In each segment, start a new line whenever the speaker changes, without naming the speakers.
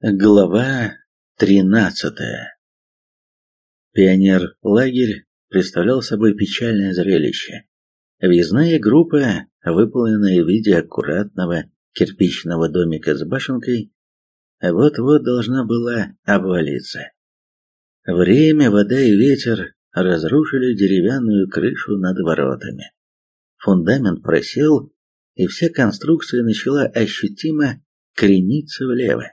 Глава тринадцатая Пионер-лагерь представлял собой печальное зрелище. Въездная группа, выполненная в виде аккуратного кирпичного домика с башенкой, вот-вот должна была обвалиться. Время, вода и ветер разрушили деревянную крышу над воротами. Фундамент просел, и вся конструкция начала ощутимо крениться влево.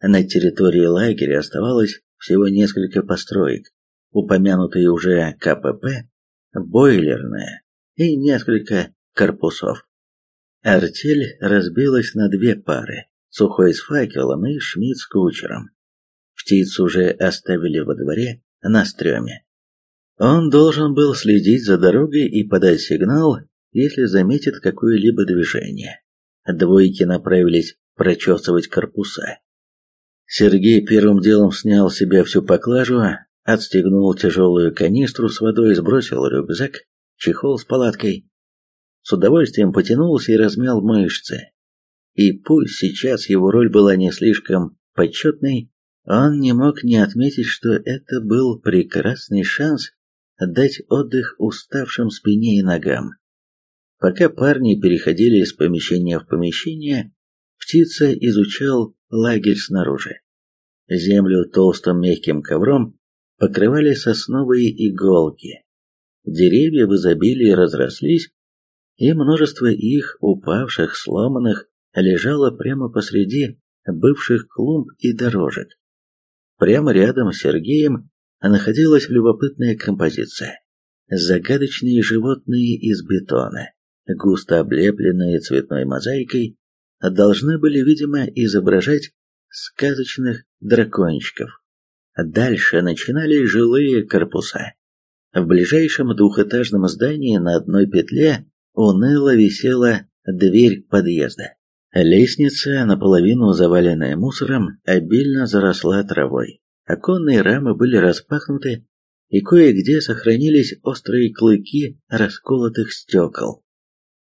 На территории лагеря оставалось всего несколько построек, упомянутые уже КПП, бойлерная и несколько корпусов. Артель разбилась на две пары, Сухой с факелом и Шмидт с кучером. Птицу уже оставили во дворе на стреме. Он должен был следить за дорогой и подать сигнал, если заметит какое-либо движение. Двойки направились прочесывать корпуса. Сергей первым делом снял с себя всю поклажу, отстегнул тяжелую канистру с водой, сбросил рюкзак, чехол с палаткой. С удовольствием потянулся и размял мышцы. И пусть сейчас его роль была не слишком почетной, он не мог не отметить, что это был прекрасный шанс дать отдых уставшим спине и ногам. Пока парни переходили из помещения в помещение, птица изучал лагерь снаружи. Землю толстым мягким ковром покрывали сосновые иголки. Деревья в изобилии разрослись, и множество их, упавших, сломанных, лежало прямо посреди бывших клумб и дорожек. Прямо рядом с Сергеем находилась любопытная композиция. Загадочные животные из бетона, густо облепленные цветной мозаикой, должны были, видимо, изображать сказочных дракончиков. Дальше начинались жилые корпуса. В ближайшем двухэтажном здании на одной петле уныло висела дверь подъезда. Лестница, наполовину заваленная мусором, обильно заросла травой. Оконные рамы были распахнуты, и кое-где сохранились острые клыки расколотых стекол.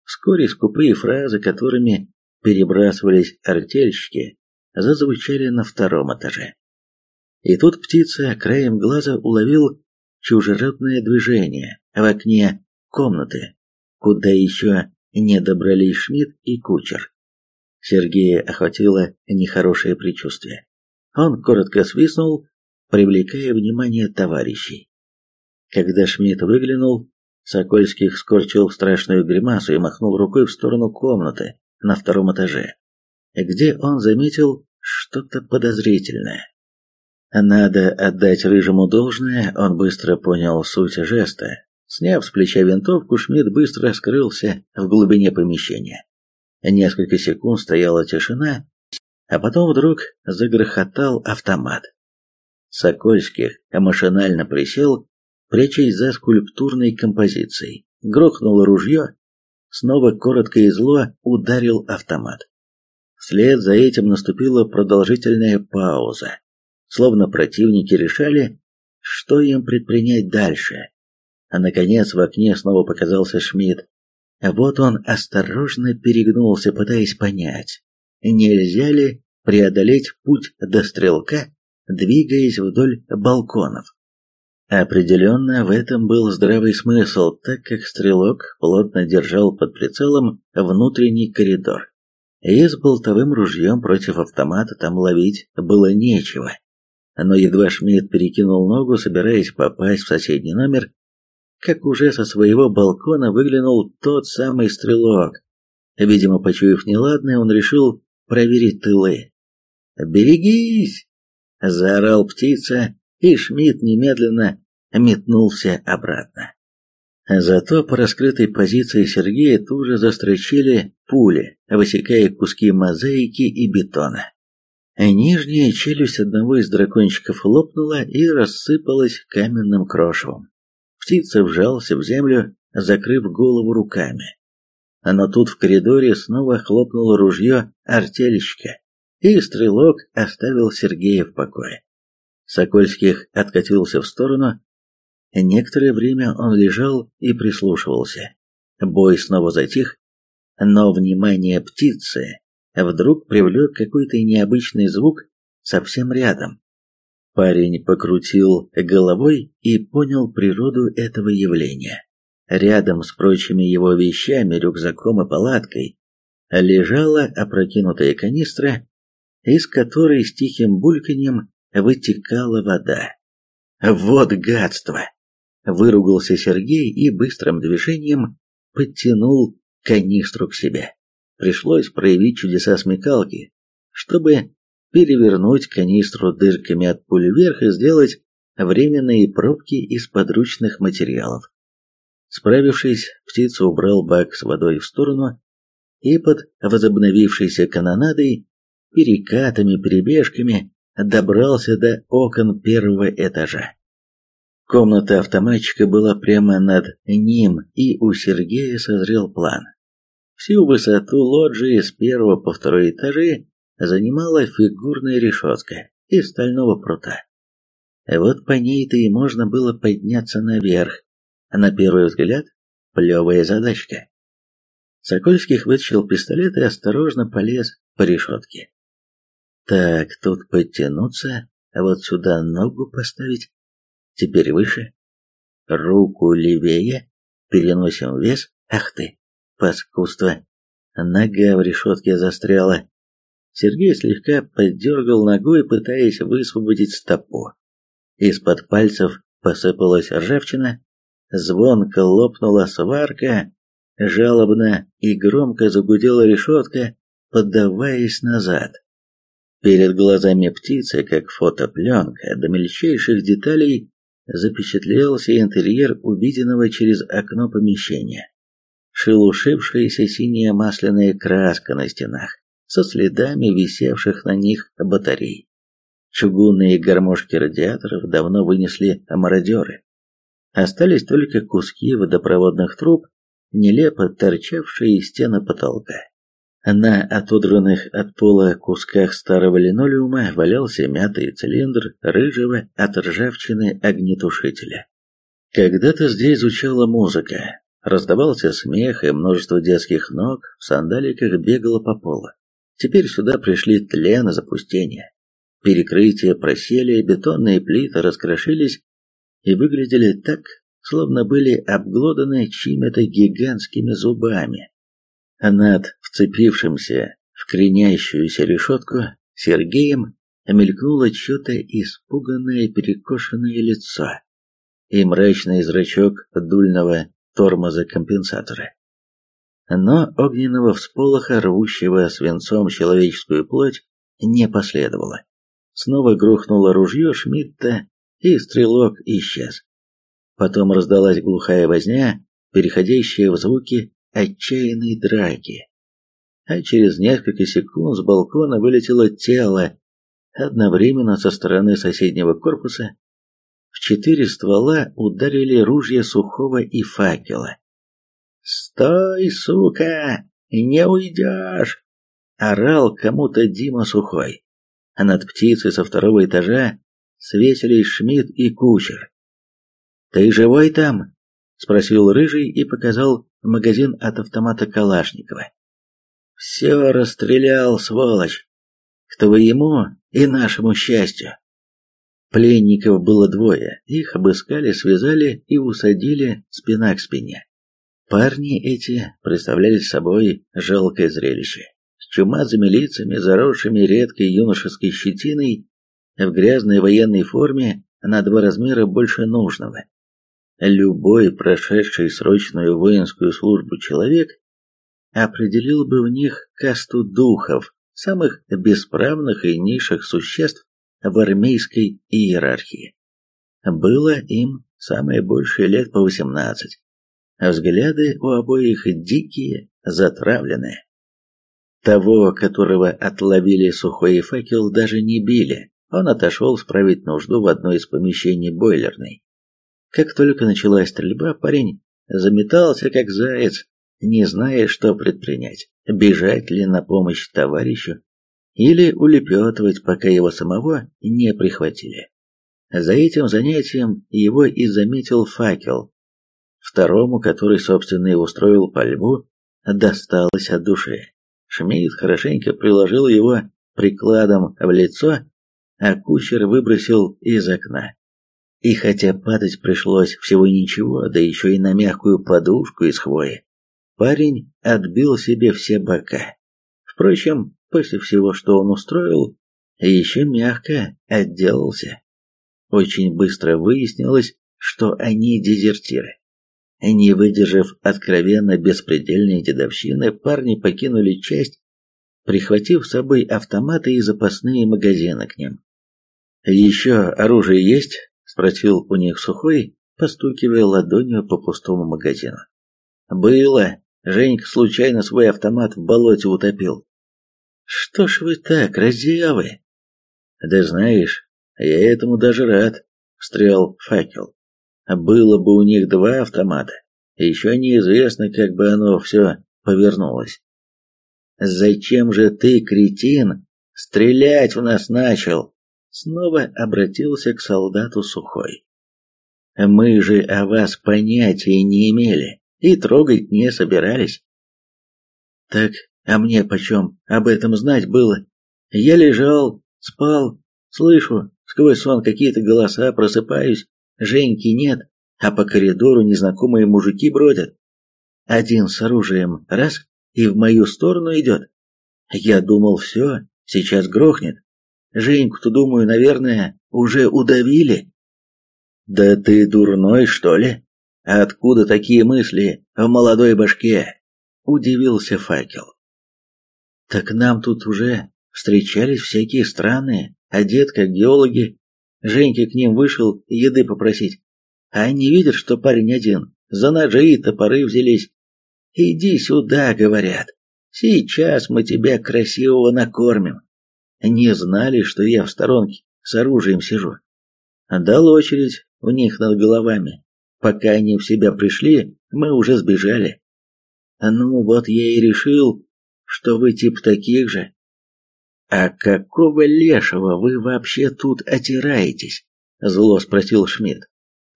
Вскоре скупые фразы, которыми перебрасывались артельщики, зазвучали на втором этаже. И тут птица краем глаза уловил чужеродное движение в окне комнаты, куда еще не добрались Шмидт и кучер. Сергея охватило нехорошее предчувствие. Он коротко свистнул, привлекая внимание товарищей. Когда Шмидт выглянул, Сокольских скорчил страшную гримасу и махнул рукой в сторону комнаты на втором этаже, где он заметил что-то подозрительное. Надо отдать Рыжему должное, он быстро понял суть жеста. Сняв с плеча винтовку, Шмидт быстро скрылся в глубине помещения. Несколько секунд стояла тишина, а потом вдруг загрохотал автомат. Сокольских машинально присел, прячась за скульптурной композицией. Грохнуло ружье, снова коротко и зло ударил автомат. Вслед за этим наступила продолжительная пауза, словно противники решали, что им предпринять дальше. А наконец в окне снова показался Шмидт. Вот он осторожно перегнулся, пытаясь понять, нельзя ли преодолеть путь до стрелка, двигаясь вдоль балконов. Определенно в этом был здравый смысл, так как стрелок плотно держал под прицелом внутренний коридор и с болтовым ружьем против автомата там ловить было нечего. Но едва Шмидт перекинул ногу, собираясь попасть в соседний номер, как уже со своего балкона выглянул тот самый стрелок. Видимо, почуяв неладное, он решил проверить тылы. «Берегись!» — заорал птица, и Шмидт немедленно метнулся обратно. Зато по раскрытой позиции Сергея тут же застрочили пули, высекая куски мозаики и бетона. Нижняя челюсть одного из дракончиков лопнула и рассыпалась каменным крошевом. Птица вжался в землю, закрыв голову руками. Но тут в коридоре снова хлопнуло ружье артельщика, и стрелок оставил Сергея в покое. Сокольских откатился в сторону, Некоторое время он лежал и прислушивался. Бой снова затих, но внимание птицы вдруг привлек какой-то необычный звук, совсем рядом. Парень покрутил головой и понял природу этого явления. Рядом с прочими его вещами, рюкзаком и палаткой лежала опрокинутая канистра, из которой с тихим бульканьем вытекала вода. «Вот гадство!» – выругался Сергей и быстрым движением подтянул канистру к себе. Пришлось проявить чудеса смекалки, чтобы перевернуть канистру дырками от пуль вверх и сделать временные пробки из подручных материалов. Справившись, птица убрал бак с водой в сторону и под возобновившейся канонадой, перекатами, перебежками добрался до окон первого этажа. Комната автоматчика была прямо над ним, и у Сергея созрел план. Всю высоту лоджии с первого по второй этажи занимала фигурная решетка из стального прута. Вот по ней-то и можно было подняться наверх. На первый взгляд, плевая задачка. Сокольских вытащил пистолет и осторожно полез по решетке. Так, тут подтянуться, а вот сюда ногу поставить. Теперь выше. Руку левее. Переносим вес. Ах ты, паскудство. Нога в решетке застряла. Сергей слегка поддергал ногой, пытаясь высвободить стопу. Из-под пальцев посыпалась ржавчина, звонко лопнула сварка, Жалобно и громко загудела решетка, поддаваясь назад. Перед глазами птицы, как фотопленка, до мельчайших деталей запечатлелся интерьер увиденного через окно помещения. Шелушившаяся синяя масляная краска на стенах, со следами висевших на них батарей. Чугунные гармошки радиаторов давно вынесли мародеры. Остались только куски водопроводных труб нелепо торчавшие из стены потолка. На отодранных от пола кусках старого линолеума валялся мятый цилиндр рыжего от ржавчины огнетушителя. Когда-то здесь звучала музыка, раздавался смех, и множество детских ног в сандаликах бегало по полу. Теперь сюда пришли тлен и запустение. Перекрытия просели, бетонные плиты раскрошились и выглядели так, словно были обглоданы чьими-то гигантскими зубами. Над вцепившимся в кренящуюся решетку Сергеем мелькнуло чье-то испуганное перекошенное лицо и мрачный зрачок дульного тормоза компенсатора. Но огненного всполоха, рвущего свинцом человеческую плоть, не последовало. Снова грохнуло ружье Шмидта, и стрелок исчез. Потом раздалась глухая возня, переходящая в звуки отчаянной драки. А через несколько секунд с балкона вылетело тело, одновременно со стороны соседнего корпуса. В четыре ствола ударили ружья Сухого и факела. «Стой, сука! Не уйдешь!» — орал кому-то Дима Сухой. А над птицей со второго этажа светились Шмидт и кучер. «Ты живой там?» – спросил Рыжий и показал магазин от автомата Калашникова. «Все расстрелял, сволочь! К твоему и нашему счастью!» Пленников было двое, их обыскали, связали и усадили спина к спине. Парни эти представляли собой жалкое зрелище. С чумазыми лицами, заросшими редкой юношеской щетиной, в грязной военной форме на два размера больше нужного. Любой прошедший срочную воинскую службу человек определил бы в них касту духов, самых бесправных и низших существ в армейской иерархии. Было им самое большее лет по восемнадцать, а взгляды у обоих дикие, затравленные. Того, которого отловили сухой факел, даже не били. Он отошел справить нужду в одной из помещений бойлерной. Как только началась стрельба, парень заметался, как заяц, не зная, что предпринять. Бежать ли на помощь товарищу или улепетывать, пока его самого не прихватили. За этим занятием его и заметил факел. Второму, который, собственно, и устроил пальбу, досталось от души. Шмидт хорошенько приложил его прикладом в лицо а кучер выбросил из окна. И хотя падать пришлось всего ничего, да еще и на мягкую подушку из хвои, парень отбил себе все бока. Впрочем, после всего, что он устроил, еще мягко отделался. Очень быстро выяснилось, что они дезертиры. Не выдержав откровенно беспредельной дедовщины, парни покинули часть, прихватив с собой автоматы и запасные магазины к ним. «Еще оружие есть?» – спросил у них Сухой, постукивая ладонью по пустому магазину. «Было. Женька случайно свой автомат в болоте утопил. Что ж вы так, разъявы? Да знаешь, я этому даже рад, встрял факел. Было бы у них два автомата, еще неизвестно, как бы оно все повернулось. Зачем же ты, кретин, стрелять в нас начал? Снова обратился к солдату Сухой. Мы же о вас понятия не имели и трогать не собирались. Так а мне почем об этом знать было? Я лежал, спал, слышу сквозь сон какие-то голоса, просыпаюсь, Женьки нет, а по коридору незнакомые мужики бродят. Один с оружием раз и в мою сторону идет. Я думал, все, сейчас грохнет. Женьку-то, думаю, наверное, уже удавили. Да ты дурной, что ли? Откуда такие мысли в молодой башке? Удивился факел. Так нам тут уже встречались всякие странные, одет как геологи. Женька к ним вышел еды попросить. А они видят, что парень один, за ножи и топоры взялись. «Иди сюда», — говорят. «Сейчас мы тебя красивого накормим». Не знали, что я в сторонке с оружием сижу. Дал очередь у них над головами. Пока они в себя пришли, мы уже сбежали. Ну вот я и решил, что вы тип таких же. А какого лешего вы вообще тут отираетесь? Зло спросил Шмидт.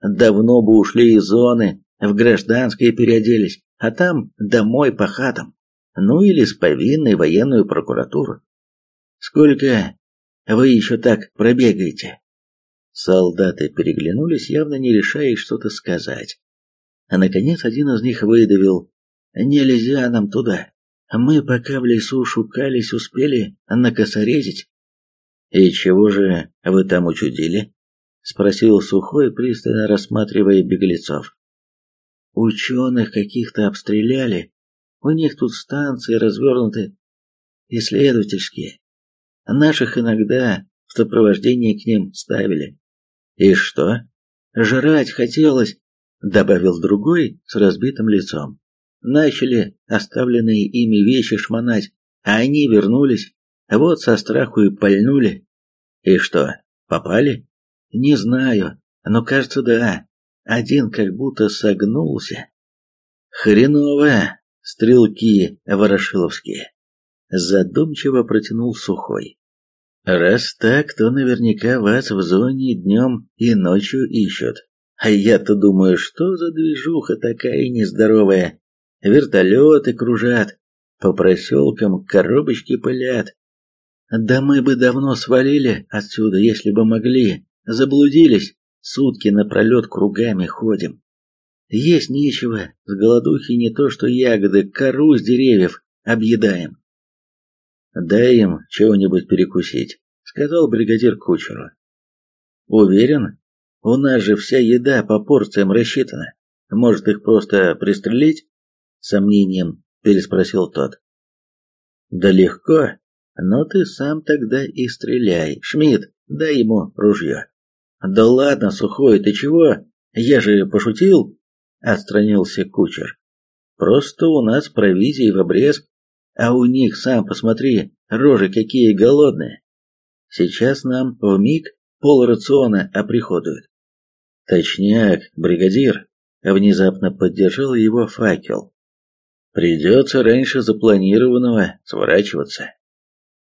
Давно бы ушли из зоны, в гражданское переоделись, а там домой по хатам. Ну или с повинной военную прокуратуру. Сколько вы еще так пробегаете? Солдаты переглянулись, явно не решаясь что-то сказать. А наконец один из них выдавил. «Нельзя нам туда. Мы пока в лесу шукались, успели накосорезить. «И чего же вы там учудили?» — спросил Сухой, пристально рассматривая беглецов. «Ученых каких-то обстреляли. У них тут станции развернуты, исследовательские. Наших иногда в сопровождении к ним ставили. И что? Жрать хотелось», — добавил другой с разбитым лицом. Начали оставленные ими вещи шмонать, а они вернулись, вот со страху и пальнули. И что, попали? Не знаю, но кажется, да. Один как будто согнулся. Хреново, стрелки ворошиловские. Задумчиво протянул Сухой. Раз так, то наверняка вас в зоне днем и ночью ищут. А я-то думаю, что за движуха такая нездоровая вертолеты кружат, по проселкам коробочки пылят. Да мы бы давно свалили отсюда, если бы могли. Заблудились, сутки напролет кругами ходим. Есть нечего, с голодухи не то что ягоды, кору с деревьев объедаем. «Дай им чего-нибудь перекусить», — сказал бригадир кучеру. «Уверен, у нас же вся еда по порциям рассчитана. Может, их просто пристрелить?» сомнением переспросил тот. Да легко, но ты сам тогда и стреляй. Шмидт, дай ему ружье. Да ладно, сухой, ты чего? Я же пошутил, отстранился кучер. Просто у нас провизии в обрез, а у них, сам посмотри, рожи какие голодные. Сейчас нам в миг пол рациона оприходуют. Точняк, бригадир, внезапно поддержал его факел. Придется раньше запланированного сворачиваться.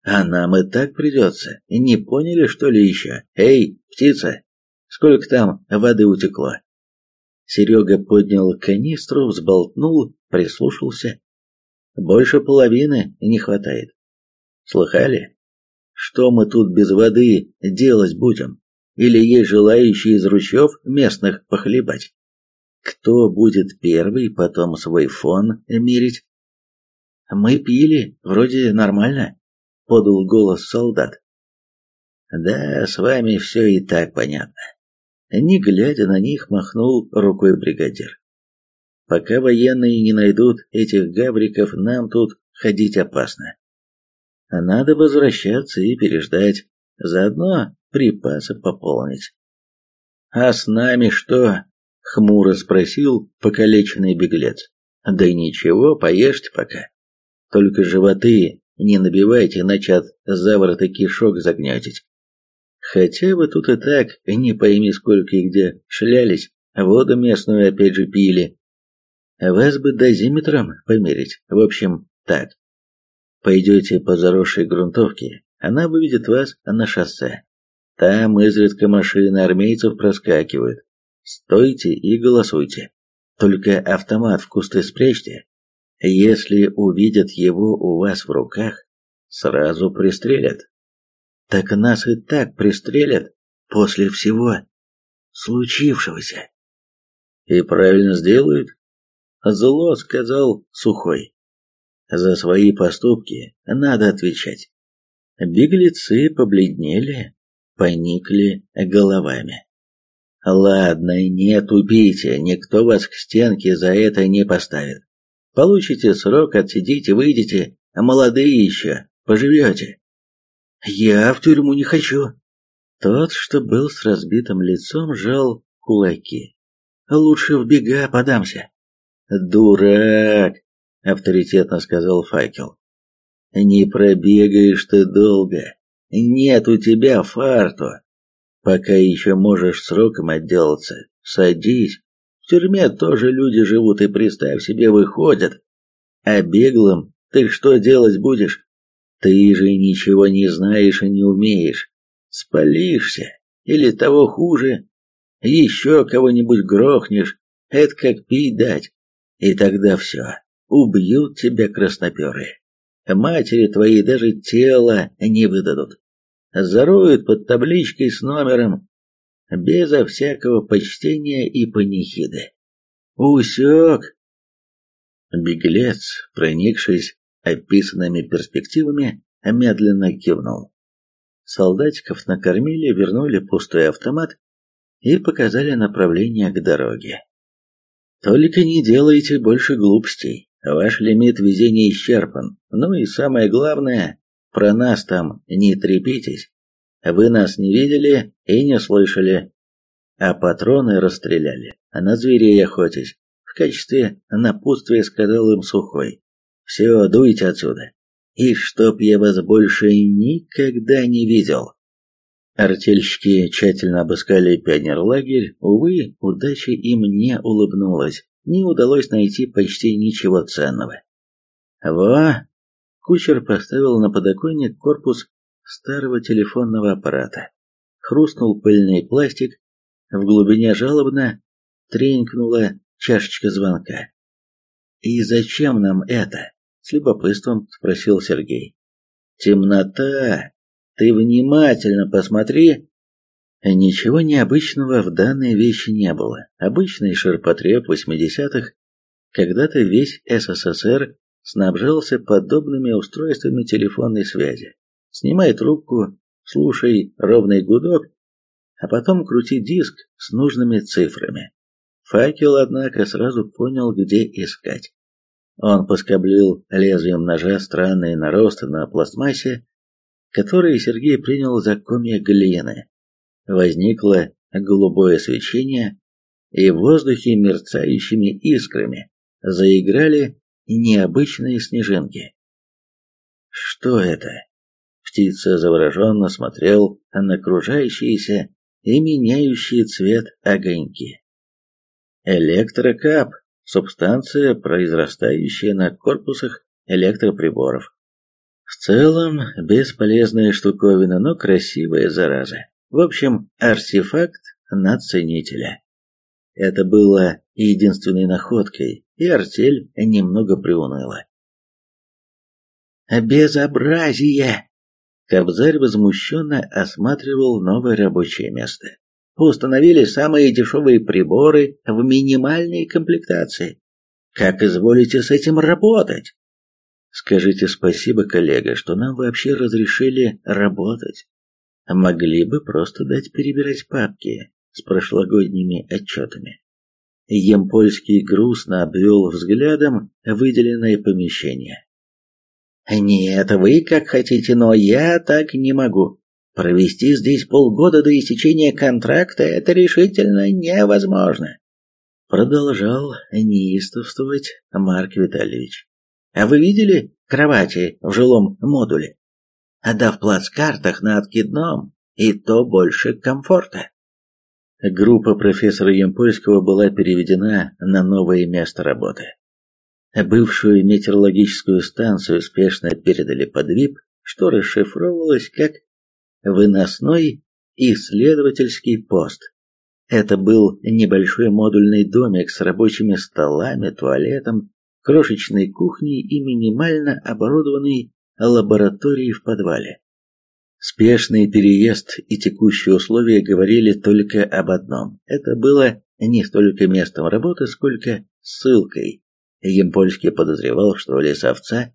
А нам и так придется. Не поняли, что ли, еще? Эй, птица, сколько там воды утекло? Серега поднял канистру, взболтнул, прислушался. Больше половины не хватает. Слыхали? Что мы тут без воды делать будем? Или есть желающие из ручьев местных похлебать? Кто будет первый потом свой фон мерить? Мы пили, вроде нормально, подал голос солдат. Да, с вами все и так понятно. Не глядя на них, махнул рукой бригадир. Пока военные не найдут этих гавриков, нам тут ходить опасно. Надо возвращаться и переждать, заодно припасы пополнить. А с нами что? хмуро спросил покалеченный беглец. Да ничего, поешьте пока. Только животы не набивайте, иначе от заворота кишок загнетить. Хотя вы тут и так, не пойми сколько и где, шлялись, воду местную опять же пили. Вас бы дозиметром померить. В общем, так. Пойдете по заросшей грунтовке, она выведет вас на шоссе. Там изредка машины армейцев проскакивают. Стойте и голосуйте. Только автомат в кусты спрячьте. Если увидят его у вас в руках, сразу пристрелят. Так нас и так пристрелят после всего случившегося. И правильно сделают, Зло сказал Сухой. За свои поступки надо отвечать. Беглецы побледнели, поникли головами. Ладно, не тупите, никто вас к стенке за это не поставит. Получите срок, отсидите, выйдете, а молодые еще, поживете. Я в тюрьму не хочу. Тот, что был с разбитым лицом, жал кулаки. Лучше в бега подамся. «Дурак!» — авторитетно сказал факел. «Не пробегаешь ты долго. Нет у тебя фарту. Пока еще можешь сроком отделаться. Садись. В тюрьме тоже люди живут и, представь себе, выходят. А беглым ты что делать будешь? Ты же ничего не знаешь и не умеешь. Спалишься. Или того хуже. Еще кого-нибудь грохнешь. Это как пить дать. И тогда все. Убьют тебя красноперые. Матери твои даже тело не выдадут. Зароют под табличкой с номером, безо всякого почтения и панихиды. Усек. Беглец, проникшись описанными перспективами, медленно кивнул. Солдатиков накормили, вернули пустой автомат и показали направление к дороге. Только не делайте больше глупостей. Ваш лимит везения исчерпан. Ну и самое главное, про нас там не трепитесь. Вы нас не видели и не слышали. А патроны расстреляли, а на зверей охотись. В качестве напутствия сказал им Сухой. Все, дуйте отсюда. И чтоб я вас больше никогда не видел. Артельщики тщательно обыскали пионерлагерь, увы, удача им не улыбнулась, не удалось найти почти ничего ценного. Во! Кучер поставил на подоконник корпус старого телефонного аппарата. Хрустнул пыльный пластик, в глубине жалобно тренькнула чашечка звонка. «И зачем нам это?» — с любопытством спросил Сергей. «Темнота!» Ты внимательно посмотри. Ничего необычного в данной вещи не было. Обычный ширпотреб 80-х. Когда-то весь СССР снабжался подобными устройствами телефонной связи. Снимай трубку, слушай ровный гудок, а потом крути диск с нужными цифрами. Факел, однако, сразу понял, где искать. Он поскоблил лезвием ножа странные наросты на пластмассе, которые Сергей принял за комья глины. Возникло голубое свечение, и в воздухе мерцающими искрами заиграли необычные снежинки. Что это? Птица завороженно смотрел на окружающиеся и меняющие цвет огоньки. Электрокап – субстанция, произрастающая на корпусах электроприборов. В целом, бесполезная штуковина, но красивая зараза. В общем, артефакт на ценителя. Это было единственной находкой, и артель немного приуныла. «Безобразие!» Кобзарь возмущенно осматривал новое рабочее место. Установили самые дешевые приборы в минимальной комплектации. Как изволите с этим работать? Скажите спасибо, коллега, что нам вообще разрешили работать. Могли бы просто дать перебирать папки с прошлогодними отчетами. Емпольский грустно обвел взглядом выделенное помещение. «Нет, вы как хотите, но я так не могу. Провести здесь полгода до истечения контракта – это решительно невозможно». Продолжал неистовствовать Марк Витальевич. «А вы видели кровати в жилом модуле? А да в плацкартах на откидном, и то больше комфорта». Группа профессора Емпольского была переведена на новое место работы. Бывшую метеорологическую станцию спешно передали под ВИП, что расшифровывалось как «выносной исследовательский пост». Это был небольшой модульный домик с рабочими столами, туалетом, крошечной кухней и минимально оборудованной лабораторией в подвале. Спешный переезд и текущие условия говорили только об одном. Это было не столько местом работы, сколько ссылкой Емпольский подозревал, что лесовца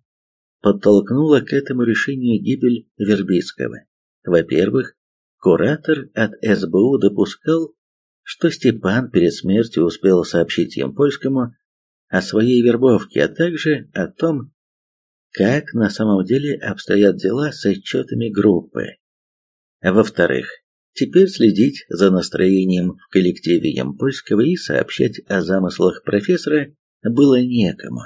подтолкнула к этому решению гибель Вербицкого. Во-первых, куратор от СБУ допускал, что Степан перед смертью успел сообщить Емпольскому о своей вербовке, а также о том, как на самом деле обстоят дела с отчетами группы. Во-вторых, теперь следить за настроением в коллективе Емпольского и сообщать о замыслах профессора было некому.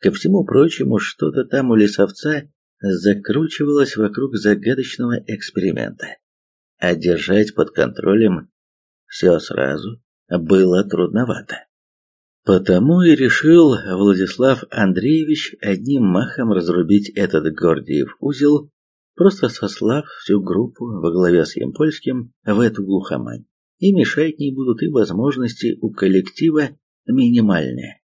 Ко всему прочему, что-то там у лесовца закручивалось вокруг загадочного эксперимента. А держать под контролем все сразу было трудновато. Потому и решил Владислав Андреевич одним махом разрубить этот Гордиев узел, просто сослав всю группу во главе с Емпольским в эту глухомань. И мешать не будут и возможности у коллектива минимальные.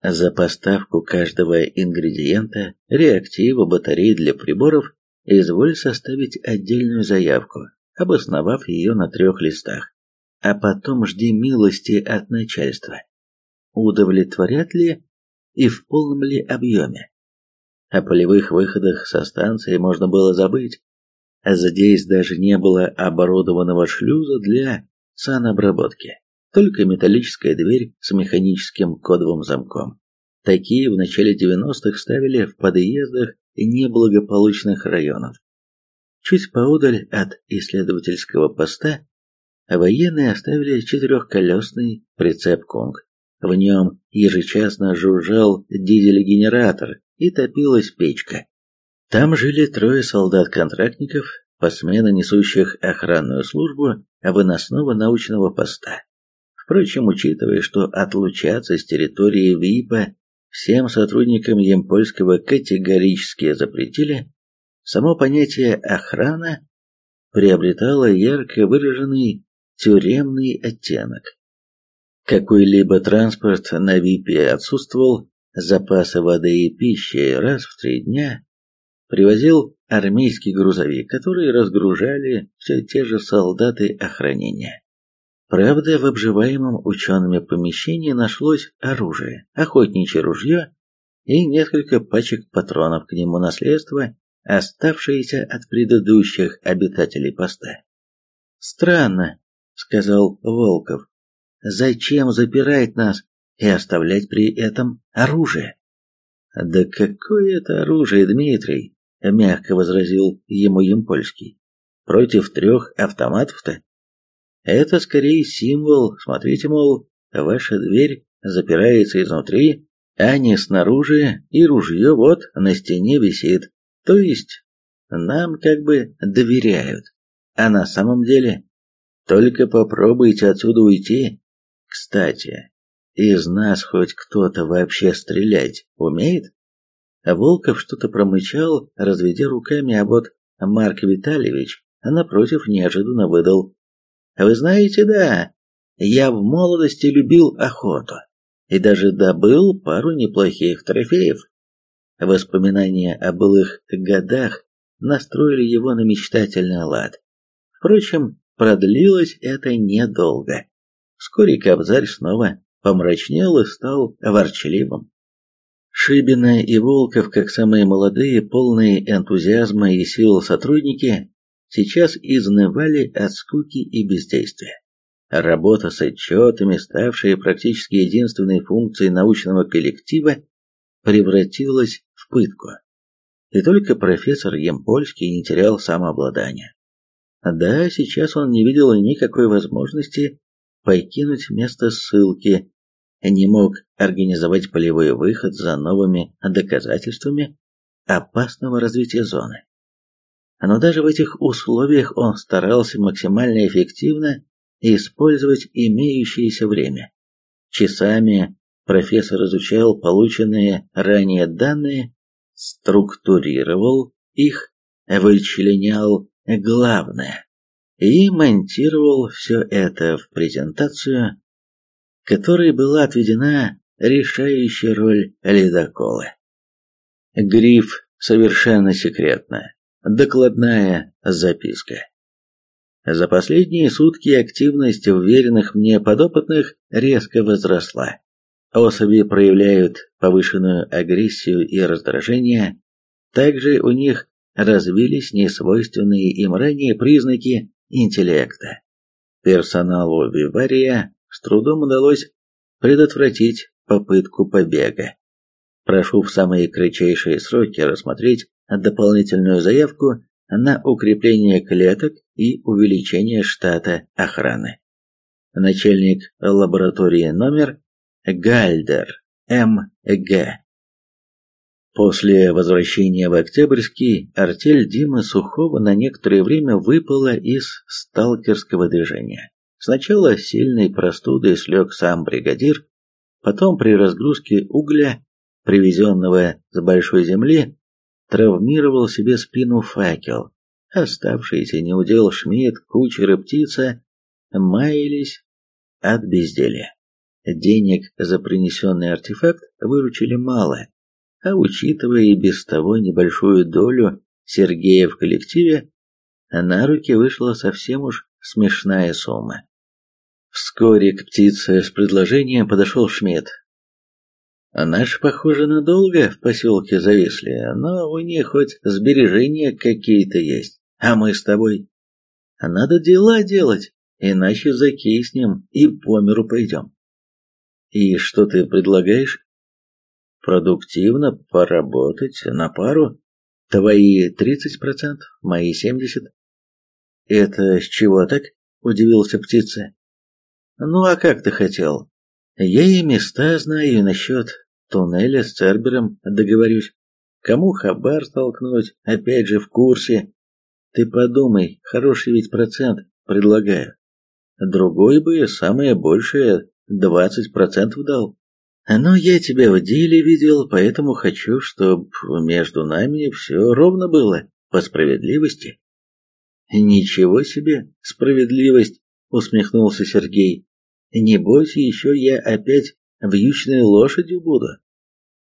За поставку каждого ингредиента, реактива, батарей для приборов изволь составить отдельную заявку, обосновав ее на трех листах. А потом жди милости от начальства. Удовлетворят ли и в полном ли объеме? О полевых выходах со станции можно было забыть. А здесь даже не было оборудованного шлюза для санобработки только металлическая дверь с механическим кодовым замком. Такие в начале 90-х ставили в подъездах неблагополучных районов. Чуть поодаль от исследовательского поста военные оставили четырехколесный прицеп «Конг». В нем ежечасно жужжал дизель-генератор и топилась печка. Там жили трое солдат-контрактников, посменно несущих охранную службу выносного научного поста. Впрочем, учитывая, что отлучаться с территории ВИПа всем сотрудникам Емпольского категорически запретили, само понятие «охрана» приобретало ярко выраженный тюремный оттенок. Какой-либо транспорт на ВИПе отсутствовал, запасы воды и пищи раз в три дня привозил армейский грузовик, который разгружали все те же солдаты охранения. Правда, в обживаемом учеными помещении нашлось оружие, охотничье ружье и несколько пачек патронов к нему наследства, оставшиеся от предыдущих обитателей поста. «Странно», — сказал Волков. «Зачем запирать нас и оставлять при этом оружие?» «Да какое это оружие, Дмитрий?» — мягко возразил ему Емпольский. «Против трех автоматов-то это скорее символ, смотрите, мол, ваша дверь запирается изнутри, а не снаружи, и ружье вот на стене висит. То есть нам как бы доверяют. А на самом деле, только попробуйте отсюда уйти. Кстати, из нас хоть кто-то вообще стрелять умеет? Волков что-то промычал, разведя руками, а вот Марк Витальевич напротив неожиданно выдал. Вы знаете, да, я в молодости любил охоту и даже добыл пару неплохих трофеев. Воспоминания о былых годах настроили его на мечтательный лад. Впрочем, продлилось это недолго. Вскоре Кобзарь снова помрачнел и стал ворчливым. Шибина и Волков, как самые молодые, полные энтузиазма и сил сотрудники, сейчас изнывали от скуки и бездействия. Работа с отчетами, ставшая практически единственной функцией научного коллектива, превратилась в пытку. И только профессор Емпольский не терял самообладания. Да, сейчас он не видел никакой возможности покинуть место ссылки, не мог организовать полевой выход за новыми доказательствами опасного развития зоны. Но даже в этих условиях он старался максимально эффективно использовать имеющееся время. Часами профессор изучал полученные ранее данные, структурировал их, вычленял главное и монтировал все это в презентацию, которой была отведена решающая роль ледокола. Гриф совершенно секретно. Докладная записка. За последние сутки активность уверенных мне подопытных резко возросла. Особи проявляют повышенную агрессию и раздражение. Также у них развились несвойственные им ранее признаки интеллекта. Персоналу Вивария с трудом удалось предотвратить попытку побега. Прошу в самые кратчайшие сроки рассмотреть дополнительную заявку на укрепление клеток и увеличение штата охраны. Начальник лаборатории номер Гальдер М.Г. После возвращения в Октябрьский артель Димы Сухого на некоторое время выпала из сталкерского движения. Сначала сильной простудой слег сам бригадир, потом при разгрузке угля, привезенного с большой земли, травмировал себе спину факел. Оставшиеся неудел Шмидт, кучер и птица маялись от безделия. Денег за принесенный артефакт выручили мало, а учитывая и без того небольшую долю Сергея в коллективе, на руки вышла совсем уж смешная сумма. Вскоре к птице с предложением подошел Шмидт. Наши, похоже, надолго в поселке зависли, но у них хоть сбережения какие-то есть, а мы с тобой. Надо дела делать, иначе закиснем и по миру пойдем. И что ты предлагаешь? Продуктивно поработать на пару. Твои 30%, мои 70%. Это с чего так? Удивился птица. Ну а как ты хотел? Я и места знаю и насчет туннеля с Цербером договорюсь. Кому хабар столкнуть, опять же в курсе. Ты подумай, хороший ведь процент предлагаю. Другой бы самое большее двадцать процентов дал. Но я тебя в деле видел, поэтому хочу, чтобы между нами все ровно было, по справедливости. Ничего себе, справедливость, усмехнулся Сергей. Небось, еще я опять вьючной лошадью буду.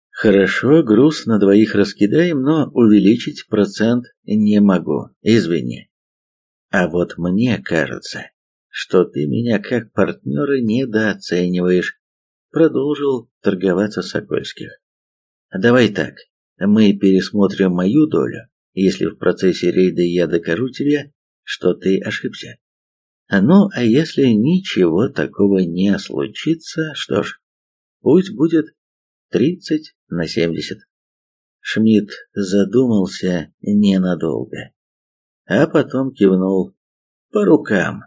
Хорошо, груз на двоих раскидаем, но увеличить процент не могу, извини. А вот мне кажется, что ты меня как партнера недооцениваешь, продолжил торговаться Сокольских. Давай так, мы пересмотрим мою долю, если в процессе рейда я докажу тебе, что ты ошибся. Ну, а если ничего такого не случится, что ж, пусть будет 30 на 70. Шмидт задумался ненадолго, а потом кивнул по рукам.